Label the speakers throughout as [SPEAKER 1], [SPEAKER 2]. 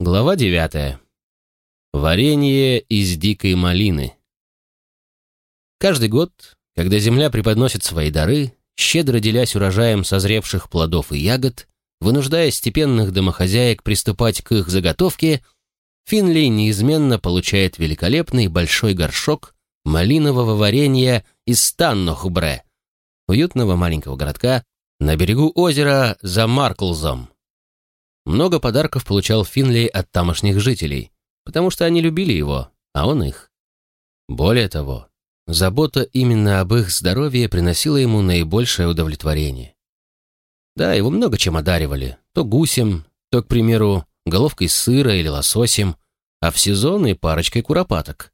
[SPEAKER 1] Глава девятая. Варенье из дикой малины. Каждый год, когда земля преподносит свои дары, щедро делясь урожаем созревших плодов и ягод, вынуждая степенных домохозяек приступать к их заготовке, Финли неизменно получает великолепный большой горшок малинового варенья из Станнохбре, уютного маленького городка на берегу озера за Марклзом. Много подарков получал Финли от тамошних жителей, потому что они любили его, а он их. Более того, забота именно об их здоровье приносила ему наибольшее удовлетворение. Да, его много чем одаривали, то гусем, то, к примеру, головкой сыра или лососем, а в сезон и парочкой куропаток.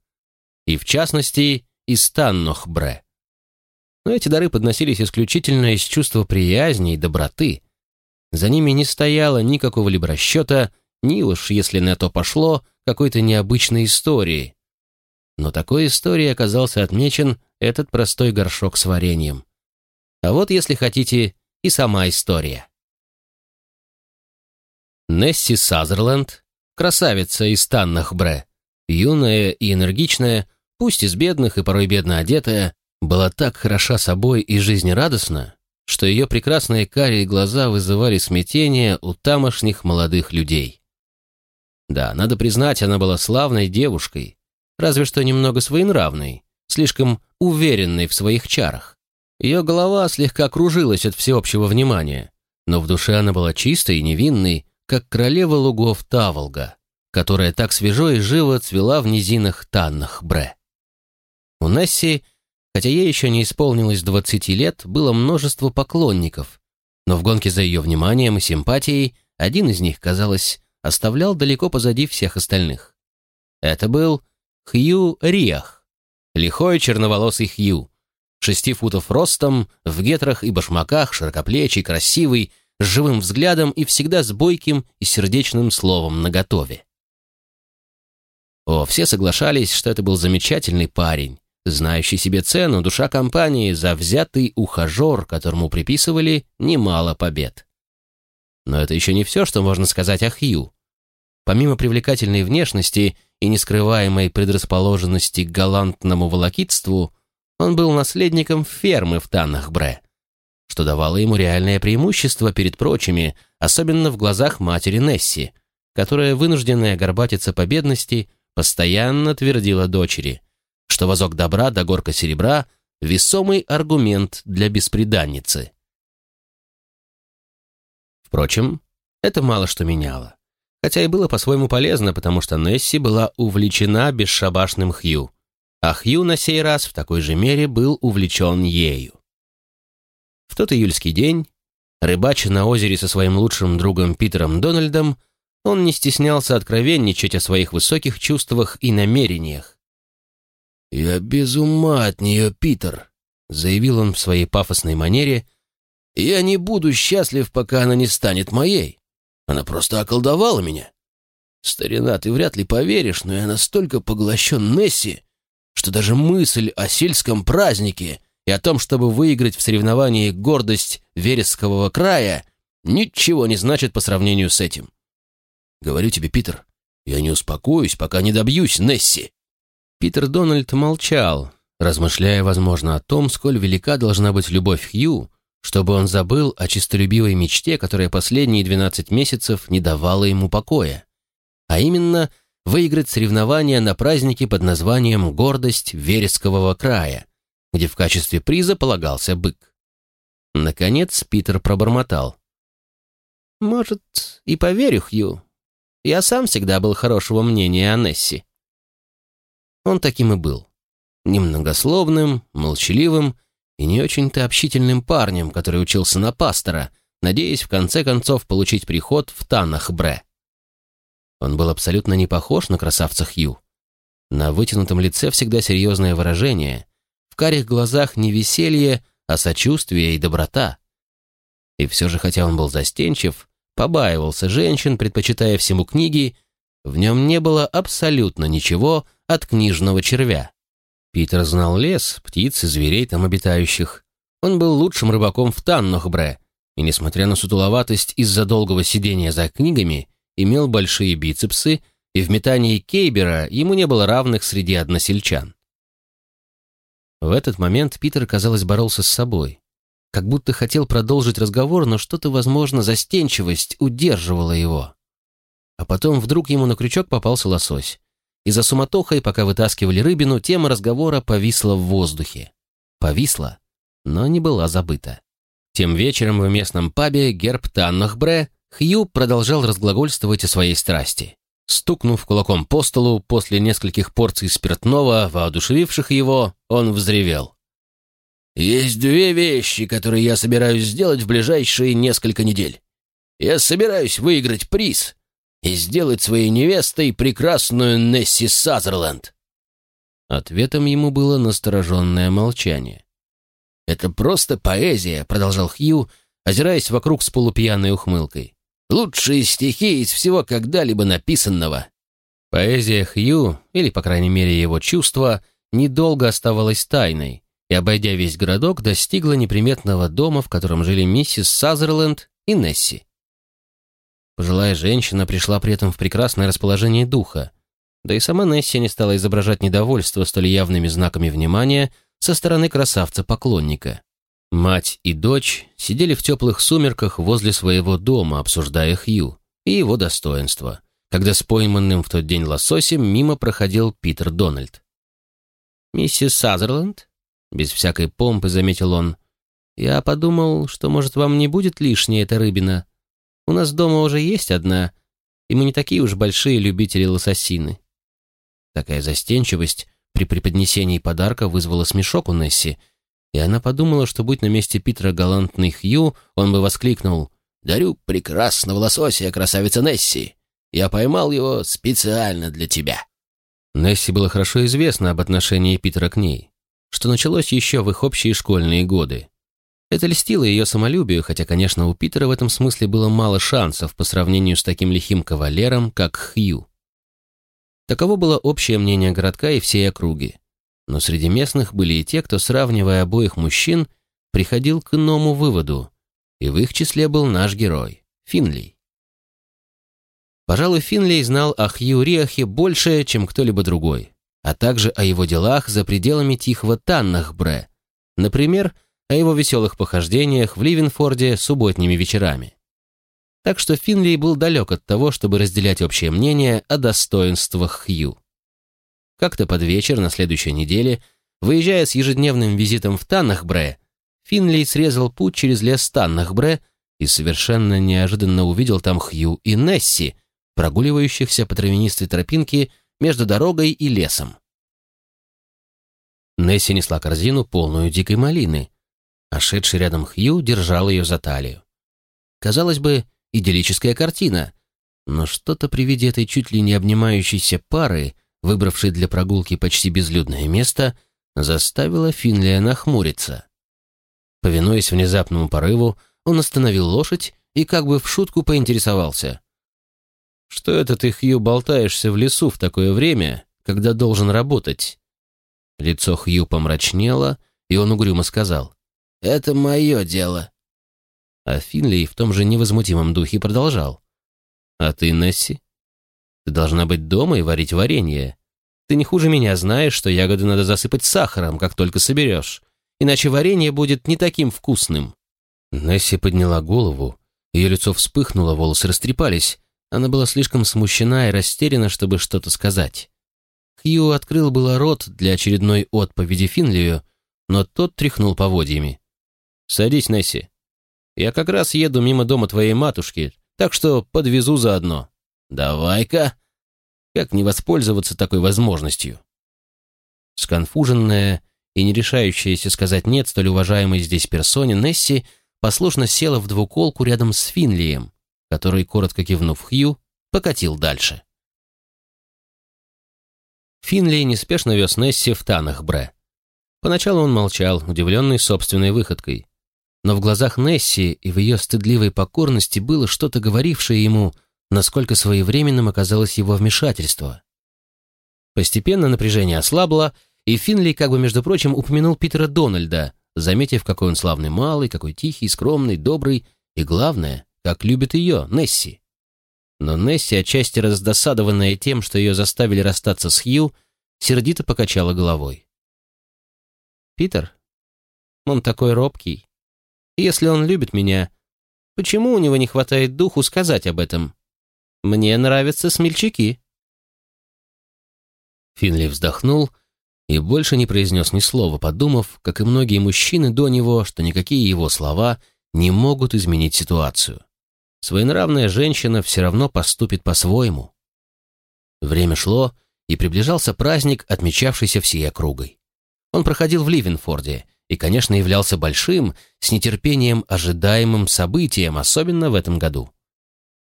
[SPEAKER 1] И в частности, из Таннохбре. Но эти дары подносились исключительно из чувства приязни и доброты, за ними не стояло никакого либо расчета, ни уж, если на то пошло, какой-то необычной истории. Но такой историей оказался отмечен этот простой горшок с вареньем. А вот, если хотите, и сама история. Несси Сазерленд, красавица из Таннахбре, юная и энергичная, пусть из бедных и порой бедно одетая, была так хороша собой и жизнерадостна, что ее прекрасные карие глаза вызывали смятение у тамошних молодых людей. Да, надо признать, она была славной девушкой, разве что немного своенравной, слишком уверенной в своих чарах. Ее голова слегка кружилась от всеобщего внимания, но в душе она была чистой и невинной, как королева лугов Таволга, которая так свежо и живо цвела в низинах Таннах-Бре. У Несси Хотя ей еще не исполнилось 20 лет, было множество поклонников, но в гонке за ее вниманием и симпатией один из них, казалось, оставлял далеко позади всех остальных. Это был Хью Риах, лихой черноволосый Хью, шести футов ростом, в гетрах и башмаках, широкоплечий, красивый, с живым взглядом и всегда с бойким и сердечным словом наготове. О, все соглашались, что это был замечательный парень, знающий себе цену, душа компании, завзятый ухажер, которому приписывали немало побед. Но это еще не все, что можно сказать о Хью. Помимо привлекательной внешности и нескрываемой предрасположенности к галантному волокитству, он был наследником фермы в Таннахбре, что давало ему реальное преимущество перед прочими, особенно в глазах матери Несси, которая, вынужденная горбатиться по бедности, постоянно твердила дочери – что возок добра до горка серебра — весомый аргумент для бесприданницы. Впрочем, это мало что меняло. Хотя и было по-своему полезно, потому что Несси была увлечена бесшабашным Хью, а Хью на сей раз в такой же мере был увлечен ею. В тот июльский день, рыбача на озере со своим лучшим другом Питером Дональдом, он не стеснялся откровенничать о своих высоких чувствах и намерениях,
[SPEAKER 2] «Я без ума от нее, Питер», — заявил он в своей пафосной манере. «Я не буду счастлив, пока она не станет моей. Она просто околдовала меня. Старина, ты вряд ли поверишь, но я настолько поглощен Несси, что даже мысль о сельском празднике и о том, чтобы выиграть в соревновании гордость Верескового края, ничего не значит по сравнению с этим. Говорю тебе, Питер, я не успокоюсь, пока не добьюсь Несси».
[SPEAKER 1] Питер Дональд молчал, размышляя, возможно, о том, сколь велика должна быть любовь Хью, чтобы он забыл о честолюбивой мечте, которая последние 12 месяцев не давала ему покоя. А именно, выиграть соревнования на празднике под названием «Гордость Верескового края», где в качестве приза полагался бык. Наконец Питер пробормотал. «Может, и поверю Хью. Я сам всегда был хорошего мнения о Несси. Он таким и был. Немногословным, молчаливым и не очень-то общительным парнем, который учился на пастора, надеясь в конце концов получить приход в Танах-Бре. Он был абсолютно не похож на красавца Хью. На вытянутом лице всегда серьезное выражение, в карих глазах не веселье, а сочувствие и доброта. И все же, хотя он был застенчив, побаивался женщин, предпочитая всему книги, в нем не было абсолютно ничего, от книжного червя. Питер знал лес, птиц и зверей там обитающих. Он был лучшим рыбаком в Таннохбре, и, несмотря на сутуловатость из-за долгого сидения за книгами имел большие бицепсы, и в метании Кейбера ему не было равных среди односельчан. В этот момент Питер, казалось, боролся с собой. Как будто хотел продолжить разговор, но что-то, возможно, застенчивость удерживала его. А потом вдруг ему на крючок попался лосось. И за суматохой, пока вытаскивали рыбину, тема разговора повисла в воздухе. Повисла, но не была забыта. Тем вечером в местном пабе герб Таннахбре Хью продолжал разглагольствовать о своей страсти. Стукнув кулаком по столу после нескольких порций спиртного, воодушевивших его, он взревел. «Есть две вещи, которые я собираюсь сделать в ближайшие несколько недель. Я собираюсь выиграть приз и сделать своей невестой прекрасную Несси Сазерленд». Ответом ему было настороженное молчание. «Это просто поэзия», — продолжал Хью, озираясь вокруг с полупьяной ухмылкой. Лучшие стихи из всего когда-либо написанного. Поэзия Хью, или, по крайней мере, его чувства, недолго оставалась тайной, и, обойдя весь городок, достигла неприметного дома, в котором жили миссис Сазерленд и Несси. Пожилая женщина пришла при этом в прекрасное расположение духа, да и сама Несси не стала изображать недовольство столь явными знаками внимания со стороны красавца-поклонника. Мать и дочь сидели в теплых сумерках возле своего дома, обсуждая Хью и его достоинства, когда с пойманным в тот день лососем мимо проходил Питер Дональд. «Миссис Сазерленд?» — без всякой помпы заметил он. «Я подумал, что, может, вам не будет лишней эта рыбина. У нас дома уже есть одна, и мы не такие уж большие любители лососины». Такая застенчивость при преподнесении подарка вызвала смешок у Несси — и она подумала, что будь на месте Питера галантный Хью, он бы воскликнул «Дарю прекрасного лосося, красавица Несси! Я поймал его специально для тебя!» Несси было хорошо известно об отношении Питера к ней, что началось еще в их общие школьные годы. Это льстило ее самолюбию, хотя, конечно, у Питера в этом смысле было мало шансов по сравнению с таким лихим кавалером, как Хью. Таково было общее мнение городка и всей округи но среди местных были и те, кто, сравнивая обоих мужчин, приходил к иному выводу, и в их числе был наш герой, Финли. Пожалуй, Финлей знал о Хью Риахе больше, чем кто-либо другой, а также о его делах за пределами тихого Таннахбре, например, о его веселых похождениях в Ливенфорде субботними вечерами. Так что Финлей был далек от того, чтобы разделять общее мнение о достоинствах Хью. Как-то под вечер на следующей неделе, выезжая с ежедневным визитом в Таннахбре, Финли срезал путь через лес Таннахбре и совершенно неожиданно увидел там Хью и Несси, прогуливающихся по травянистой тропинке между дорогой и лесом. Несси несла корзину, полную дикой малины, а шедший рядом Хью держал ее за талию. Казалось бы, идиллическая картина, но что-то при виде этой чуть ли не обнимающейся пары выбравший для прогулки почти безлюдное место, заставила Финлия нахмуриться. Повинуясь внезапному порыву, он остановил лошадь и как бы в шутку поинтересовался. «Что это ты, Хью, болтаешься в лесу в такое время, когда должен работать?» Лицо Хью помрачнело, и он угрюмо сказал. «Это мое дело». А Финли в том же невозмутимом духе продолжал. «А ты, Несси, ты должна быть дома и варить варенье. Ты не хуже меня знаешь, что ягоды надо засыпать сахаром, как только соберешь, иначе варенье будет не таким вкусным». Несси подняла голову, ее лицо вспыхнуло, волосы растрепались. Она была слишком смущена и растеряна, чтобы что-то сказать. Хью открыл было рот для очередной отповеди Финлию, но тот тряхнул поводьями. «Садись, Несси. Я как раз еду мимо дома твоей матушки, так что подвезу заодно». «Давай-ка!» Как не воспользоваться такой возможностью? Сконфуженная и не решающаяся сказать «нет» столь уважаемой здесь персоне, Несси послушно села в двуколку рядом с Финлием, который, коротко кивнув Хью, покатил дальше. Финли неспешно вез Несси в Танахбре. Поначалу он молчал, удивленный собственной выходкой. Но в глазах Несси и в ее стыдливой покорности было что-то говорившее ему – насколько своевременным оказалось его вмешательство. Постепенно напряжение ослабло, и Финли, как бы между прочим, упомянул Питера Дональда, заметив, какой он славный малый, какой тихий, скромный, добрый и, главное, как любит ее, Несси. но Несси, отчасти раздосадованная тем, что ее заставили расстаться с Хью, сердито покачала головой. «Питер, он такой робкий. Если он любит меня, почему у него не хватает духу сказать об этом? Мне нравятся смельчаки».
[SPEAKER 2] Финли вздохнул и больше не произнес ни слова, подумав, как и многие мужчины до него, что никакие его слова не могут изменить ситуацию. Своенравная женщина все равно поступит по-своему. Время шло, и приближался праздник, отмечавшийся всей округой. Он проходил в Ливенфорде и, конечно, являлся большим, с нетерпением ожидаемым событием, особенно в этом году.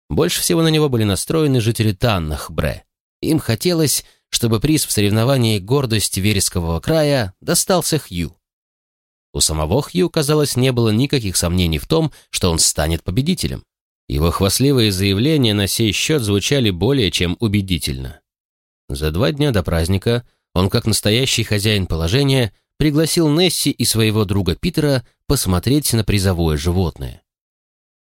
[SPEAKER 2] Больше всего на него были настроены жители Таннахбре. Им хотелось, чтобы приз в соревновании «Гордость Верескового края» достался Хью. У самого Хью, казалось, не было никаких сомнений в том, что он станет победителем. Его хвастливые заявления на сей счет звучали более чем убедительно. За два дня до праздника он, как настоящий хозяин положения, пригласил Несси и своего друга Питера посмотреть на призовое животное.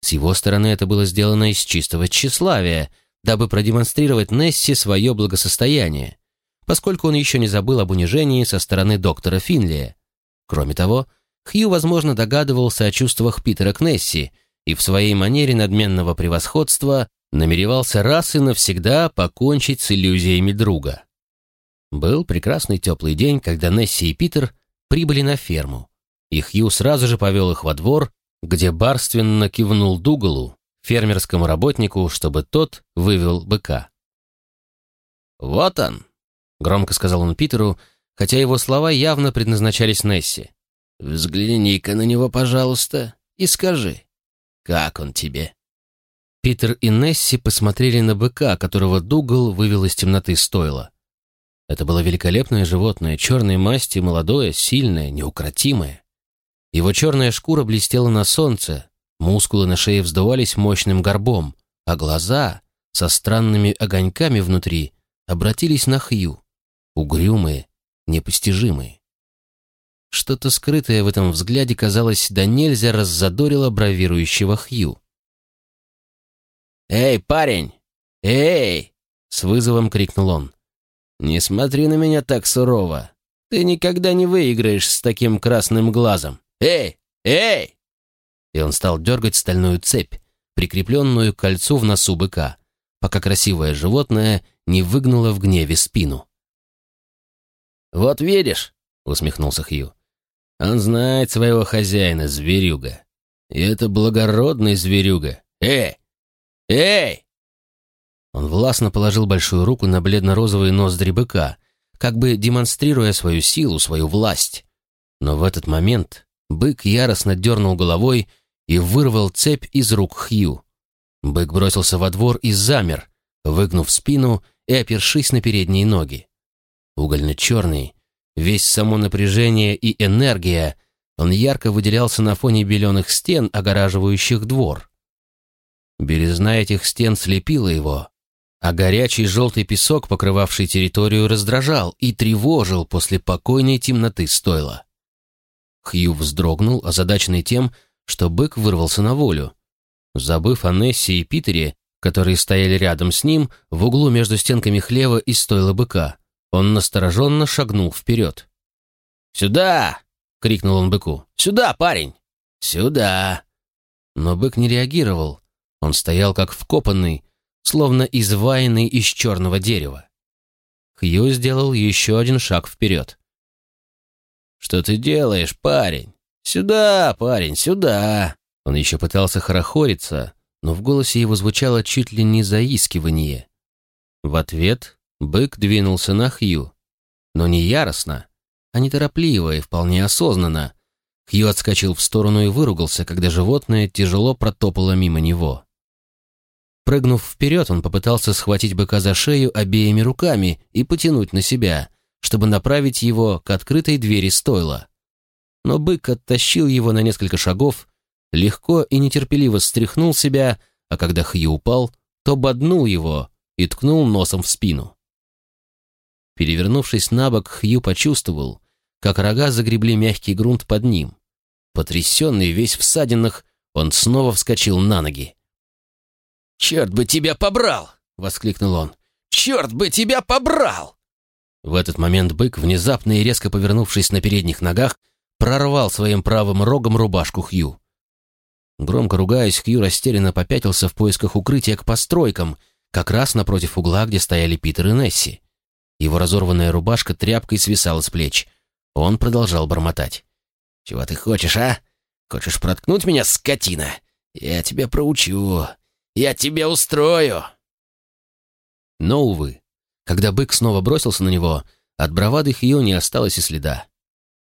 [SPEAKER 2] С его стороны это было сделано из чистого тщеславия, дабы продемонстрировать Несси свое благосостояние, поскольку он еще не забыл об унижении со стороны доктора Финлия. Кроме того, Хью, возможно, догадывался о чувствах Питера к Несси и в своей манере надменного превосходства намеревался раз и навсегда покончить с иллюзиями друга. Был прекрасный теплый день, когда Несси и Питер прибыли на ферму, и Хью сразу же повел их во двор, где барственно кивнул Дугалу, фермерскому работнику, чтобы тот вывел быка. «Вот он!» — громко сказал он Питеру, хотя его слова явно предназначались Несси. «Взгляни-ка на него, пожалуйста, и скажи, как он тебе?» Питер и Несси посмотрели на быка, которого Дугал вывел из темноты стойла. Это было великолепное животное, черной масти, молодое, сильное, неукротимое. Его черная шкура блестела на солнце, мускулы на шее вздувались мощным горбом, а глаза со странными огоньками внутри обратились на Хью, угрюмые, непостижимые. Что-то скрытое в этом взгляде, казалось, да нельзя раззадорило бравирующего Хью. «Эй, парень! Эй!» — с вызовом крикнул он. «Не смотри на меня так сурово. Ты никогда не выиграешь с таким красным глазом. Эй! Эй!» И он стал дергать стальную цепь, прикрепленную к кольцу в носу быка, пока красивое животное не выгнуло в гневе спину. «Вот видишь», — усмехнулся Хью, — «он знает своего хозяина, зверюга. И это благородный зверюга. Эй! Эй!» Он властно положил большую руку на бледно-розовый ноздри быка, как бы демонстрируя свою силу, свою власть. Но в этот момент бык яростно дернул головой и вырвал цепь из рук Хью. Бык бросился во двор и замер, выгнув спину и опершись на передние ноги. Угольно-черный, весь само напряжение и энергия, он ярко выделялся на фоне беленых стен, огораживающих двор. Белизна этих стен слепила его, а горячий желтый песок, покрывавший территорию, раздражал и тревожил после покойной темноты стойла. Хью вздрогнул, озадаченный тем, что бык вырвался на волю. Забыв о Нессе и Питере, которые стояли рядом с ним, в углу между стенками хлева и стойла быка, он настороженно шагнул вперед. «Сюда!» — крикнул он быку. «Сюда, парень! Сюда!» Но бык не реагировал. Он стоял как вкопанный, словно изваянный из черного дерева. Хью сделал еще один шаг вперед. «Что ты делаешь, парень? Сюда, парень, сюда!» Он еще пытался хорохориться, но в голосе его звучало чуть ли не заискивание. В ответ бык двинулся на Хью, но не яростно, а неторопливо и вполне осознанно. Хью отскочил в сторону и выругался, когда животное тяжело протопало мимо него. Прыгнув вперед, он попытался схватить быка за шею обеими руками и потянуть на себя, чтобы направить его к открытой двери стойла. Но бык оттащил его на несколько шагов, легко и нетерпеливо стряхнул себя, а когда Хью упал, то боднул его и ткнул носом в спину. Перевернувшись на бок, Хью почувствовал, как рога загребли мягкий грунт под ним. Потрясенный, весь в ссадинах, он снова вскочил на ноги. «Черт бы тебя побрал!» — воскликнул он. «Черт бы тебя побрал!»
[SPEAKER 1] В этот момент бык, внезапно и резко повернувшись на передних ногах, прорвал своим правым рогом рубашку Хью. Громко ругаясь, Хью растерянно попятился в поисках укрытия к постройкам, как раз напротив угла, где стояли Питер и Несси. Его разорванная рубашка тряпкой свисала с плеч. Он продолжал бормотать. «Чего ты хочешь, а? Хочешь проткнуть меня, скотина? Я тебя проучу. Я тебя устрою!» Но, увы, когда бык снова бросился на него, от бравады Хью не осталось и следа.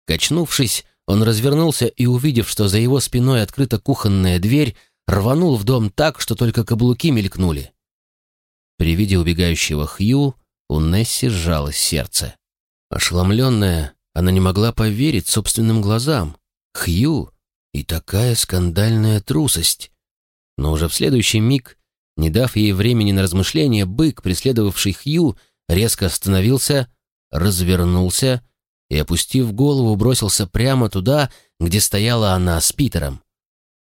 [SPEAKER 1] Качнувшись, он развернулся и, увидев, что за его спиной открыта кухонная дверь, рванул в дом так, что только каблуки мелькнули. При виде убегающего Хью у Несси сжалось сердце. Ошеломленная, она не могла поверить собственным глазам. Хью и такая скандальная трусость. Но уже в следующий миг, не дав ей времени на размышления, бык, преследовавший Хью, резко остановился, развернулся и, опустив голову, бросился прямо туда, где стояла она с Питером.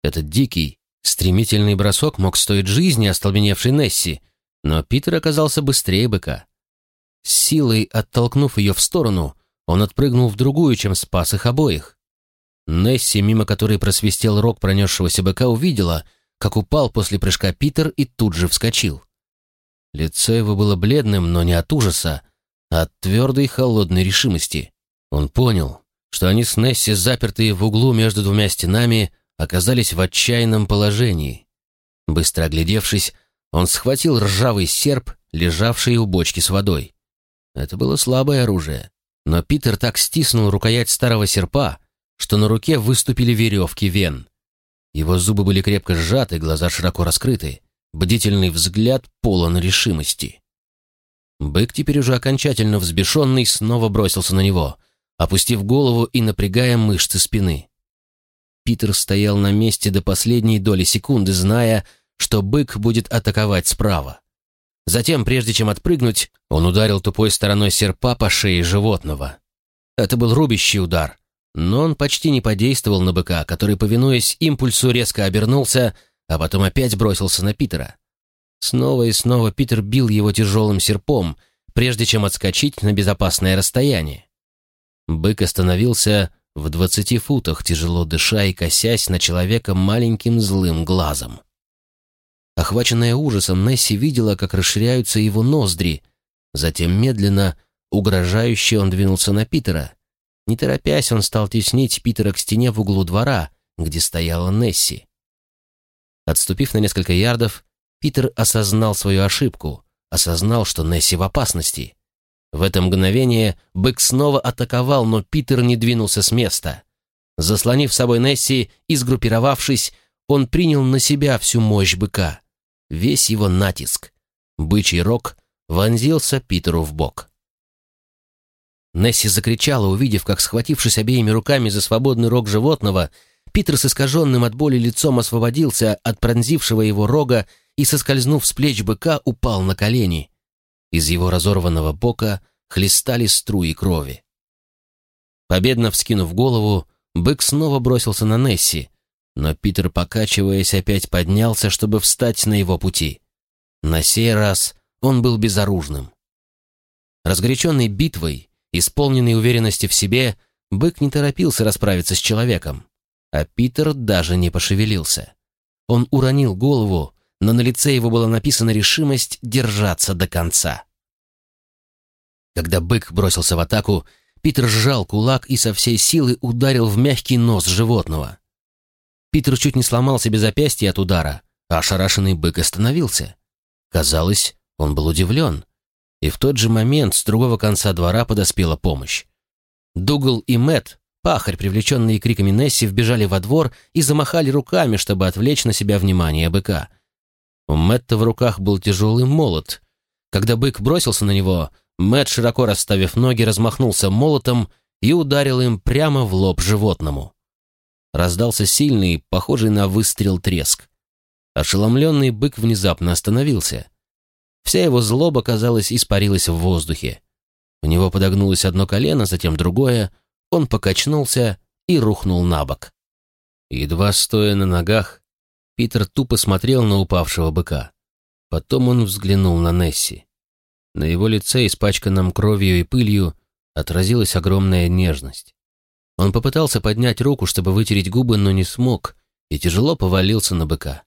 [SPEAKER 1] Этот дикий, стремительный бросок мог стоить жизни остолбеневшей Несси, но Питер оказался быстрее быка. С силой оттолкнув ее в сторону, он отпрыгнул в другую, чем спас их обоих. Несси, мимо которой просвистел рог пронесшегося быка, увидела, как упал после прыжка Питер и тут же вскочил. Лицо его было бледным, но не от ужаса, а от твердой холодной решимости. Он понял, что они с Несси, запертые в углу между двумя стенами, оказались в отчаянном положении. Быстро оглядевшись, он схватил ржавый серп, лежавший у бочки с водой. Это было слабое оружие, но Питер так стиснул рукоять старого серпа, что на руке выступили веревки вен. Его зубы были крепко сжаты, глаза широко раскрыты, бдительный взгляд полон решимости. Бык, теперь уже окончательно взбешенный, снова бросился на него, опустив голову и напрягая мышцы спины. Питер стоял на месте до последней доли секунды, зная, что бык будет атаковать справа. Затем, прежде чем отпрыгнуть, он ударил тупой стороной серпа по шее животного. Это был рубящий удар, но он почти не подействовал на быка, который, повинуясь импульсу, резко обернулся, а потом опять бросился на Питера. Снова и снова Питер бил его тяжелым серпом, прежде чем отскочить на безопасное расстояние. Бык остановился в двадцати футах, тяжело дыша и косясь на человека маленьким злым глазом. Охваченная ужасом, Несси видела, как расширяются его ноздри. Затем медленно, угрожающе он двинулся на Питера. Не торопясь, он стал теснить Питера к стене в углу двора, где стояла Несси. Отступив на несколько ярдов, Питер осознал свою ошибку, осознал, что Несси в опасности. В это мгновение бык снова атаковал, но Питер не двинулся с места. Заслонив собой Несси и сгруппировавшись, он принял на себя всю мощь быка весь его натиск. Бычий рог вонзился Питеру в бок. Несси закричала, увидев, как, схватившись обеими руками за свободный рог животного, Питер с искаженным от боли лицом освободился от пронзившего его рога и, соскользнув с плеч быка, упал на колени. Из его разорванного бока хлестали струи крови. Победно вскинув голову, бык снова бросился на Несси, но Питер, покачиваясь, опять поднялся, чтобы встать на его пути. На сей раз он был безоружным. Разгоряченный битвой, исполненный уверенности в себе, бык не торопился расправиться с человеком, а Питер даже не пошевелился. Он уронил голову, но на лице его была написана решимость держаться до конца. Когда бык бросился в атаку, Питер сжал кулак и со всей силы ударил в мягкий нос животного. Питер чуть не сломал себе запястье от удара, а ошарашенный бык остановился. Казалось, он был удивлен. И в тот же момент с другого конца двора подоспела помощь. Дугал и Мэт, пахарь, привлеченные криками Несси, вбежали во двор и замахали руками, чтобы отвлечь на себя внимание быка. У Мэтта в руках был тяжелый молот. Когда бык бросился на него, Мэтт, широко расставив ноги, размахнулся молотом и ударил им прямо в лоб животному раздался сильный, похожий на выстрел треск. Ошеломленный бык внезапно остановился. Вся его злоба, казалось, испарилась в воздухе. У него подогнулось одно колено, затем другое, он покачнулся и рухнул на бок. Едва стоя на ногах, Питер тупо смотрел на упавшего быка. Потом он взглянул на Несси. На его лице, испачканном кровью и пылью, отразилась огромная нежность. Он попытался поднять руку, чтобы вытереть губы, но не смог, и тяжело повалился на быка.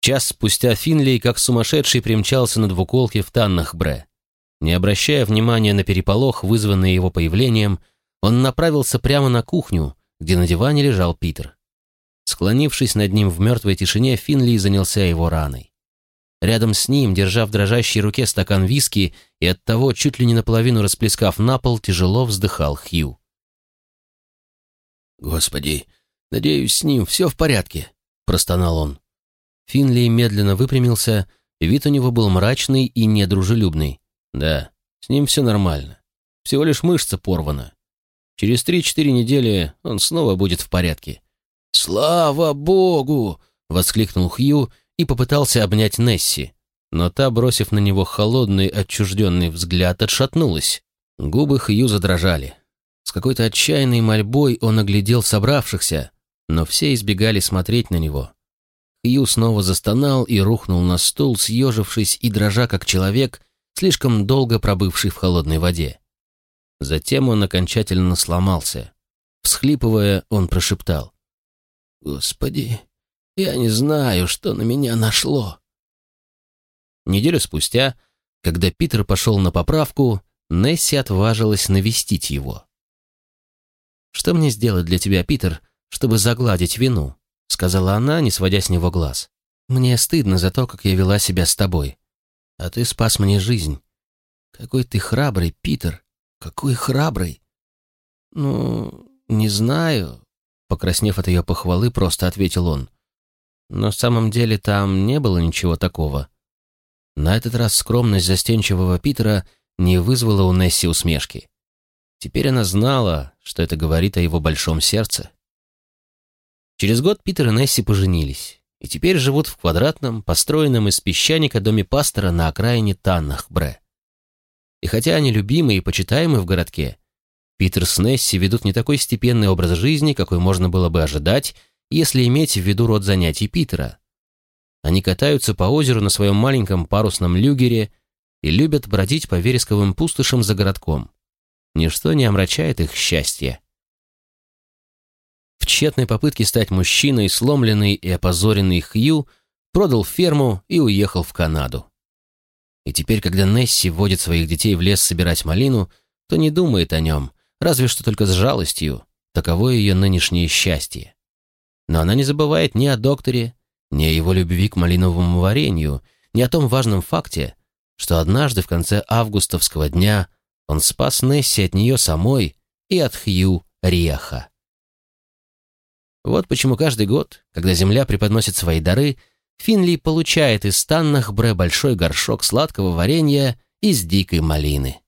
[SPEAKER 1] Час спустя Финлей, как сумасшедший, примчался на двуколке в Таннахбре. Не обращая внимания на переполох, вызванный его появлением, он направился прямо на кухню, где на диване лежал Питер. Склонившись над ним в мертвой тишине, Финли занялся его раной. Рядом с ним, держа в дрожащей руке стакан виски и оттого чуть ли не наполовину расплескав на пол, тяжело вздыхал Хью.
[SPEAKER 2] «Господи, надеюсь, с ним все в порядке», — простонал он.
[SPEAKER 1] Финли медленно выпрямился, вид у него был мрачный и недружелюбный. «Да, с ним все нормально. Всего лишь мышца порвана. Через три-четыре недели он снова будет в порядке».
[SPEAKER 2] «Слава богу!» — воскликнул Хью и попытался обнять Несси.
[SPEAKER 1] Но та, бросив на него холодный, отчужденный взгляд, отшатнулась. Губы Хью задрожали. С какой-то отчаянной мольбой он оглядел собравшихся, но все избегали смотреть на него. Хью снова застонал и рухнул на стул, съежившись и дрожа, как человек, слишком долго пробывший в холодной воде. Затем он окончательно сломался. Всхлипывая, он прошептал.
[SPEAKER 2] «Господи, я не знаю, что на меня нашло».
[SPEAKER 1] Неделю спустя, когда Питер пошел на поправку, Несси отважилась навестить его. «Что мне сделать для тебя, Питер, чтобы загладить вину?» — сказала она, не сводя с него глаз. «Мне стыдно за то, как я вела себя с тобой. А ты спас мне жизнь. Какой ты храбрый, Питер. Какой храбрый!» «Ну, не знаю», — покраснев от ее похвалы, просто ответил он. «Но в самом деле там не было ничего такого». На этот раз скромность застенчивого Питера не вызвала у Несси усмешки. Теперь она знала, что это говорит о его большом сердце. Через год Питер и Несси поженились, и теперь живут в квадратном, построенном из песчаника доме пастора на окраине Таннахбре. И хотя они любимы и почитаемы в городке, Питер с Несси ведут не такой степенный образ жизни, какой можно было бы ожидать, если иметь в виду род занятий Питера. Они катаются по озеру на своем маленьком парусном люгере и любят бродить по вересковым пустошам за городком. Ничто не омрачает их счастье. Тщетной попытке стать мужчиной, сломленный и опозоренный Хью продал ферму и уехал в Канаду. И теперь, когда Несси водит своих детей в лес собирать малину, то не думает о нем, разве что только с жалостью, таково ее нынешнее счастье. Но она не забывает ни о докторе, ни о его любви к малиновому варенью, ни о том важном факте, что однажды в конце августовского дня он спас Несси от нее самой и от Хью Риаха. Вот почему каждый год, когда Земля преподносит свои дары, Финли получает из Таннах Бре большой горшок сладкого варенья из дикой малины.